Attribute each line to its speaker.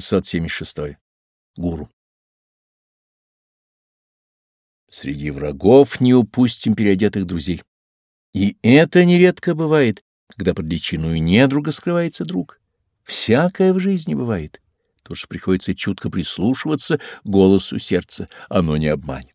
Speaker 1: 676. Гуру. Среди врагов не упустим переодетых друзей. И это нередко бывает, когда под личиной недруга скрывается друг. Всякое в жизни бывает. Тоже приходится чутко прислушиваться голосу сердца, оно не обманет.